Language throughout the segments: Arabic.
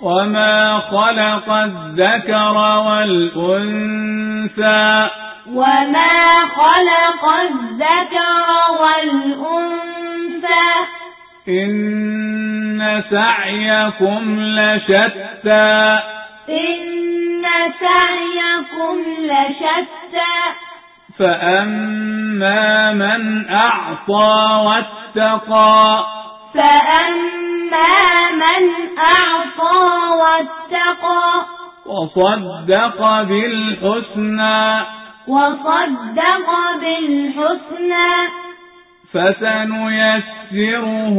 وما خلق الذكر والأنثى وما خلق الذكر والأنثى إن سعيكم لشتى إن سعيكم لشتى فأما من أعطى واتقى فأما من أعطى واتقى وصدق بالحسنى وصدق بالحسنى فسنيسره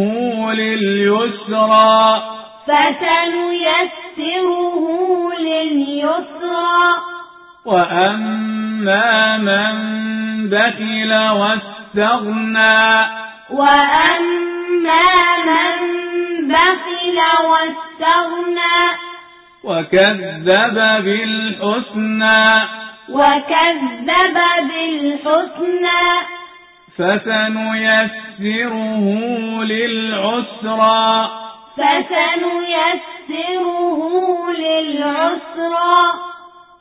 لليسرى فسنيسره لليسرى وأما من بخل واستغنى وأما من بخل واستغنى. وكذب بالحسنى. وكذب بالحسنى. فسنيسره للعسرى. فسنيسره للعسرى.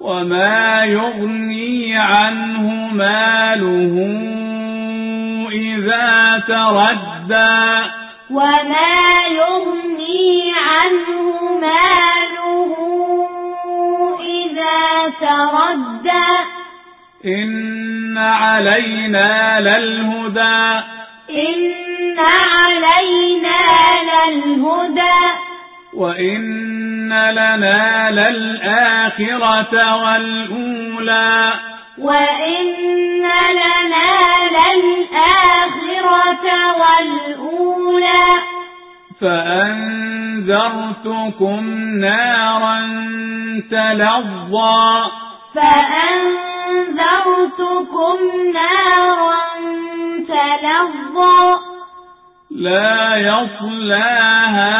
وما يغني عنه ماله إذا تردى. وما يغني عنه ماله إذا تردى إن علينا للهدى إن علينا للهدى وإن لنا للآخرة والأولى وإن لنا للآخرة والأولى. فأنذرتكم نارا تلظى. فأنذرتكم نارا تلظى. لا يصلاها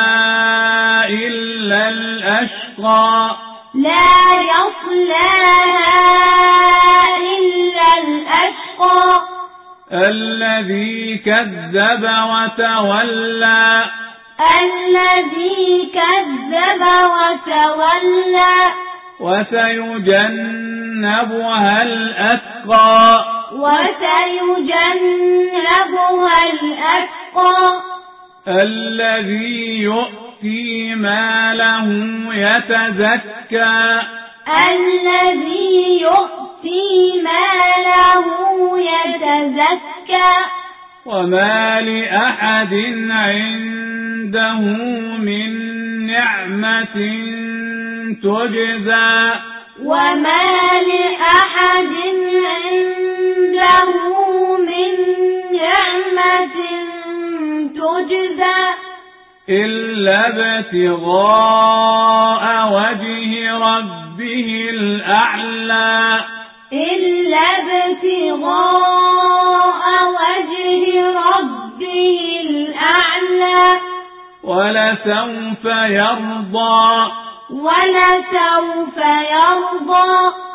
إلا الأشقى. لا يصلاها إلا الأشقى. الذي كذب وتولى. الذي كذب وتولى. وسيجنبها الأتقى. وسيجنبها الأتقى. الذي يؤتي ماله يتزكى. الذي وما لأحد عنده من نعمة تجزى. وما لأحد عنده من نعمة تجزى. إلا ابتغاء وجه ربه الأعلى. إلا ابتغاء ولسوف يرضى. ولسوف يرضى.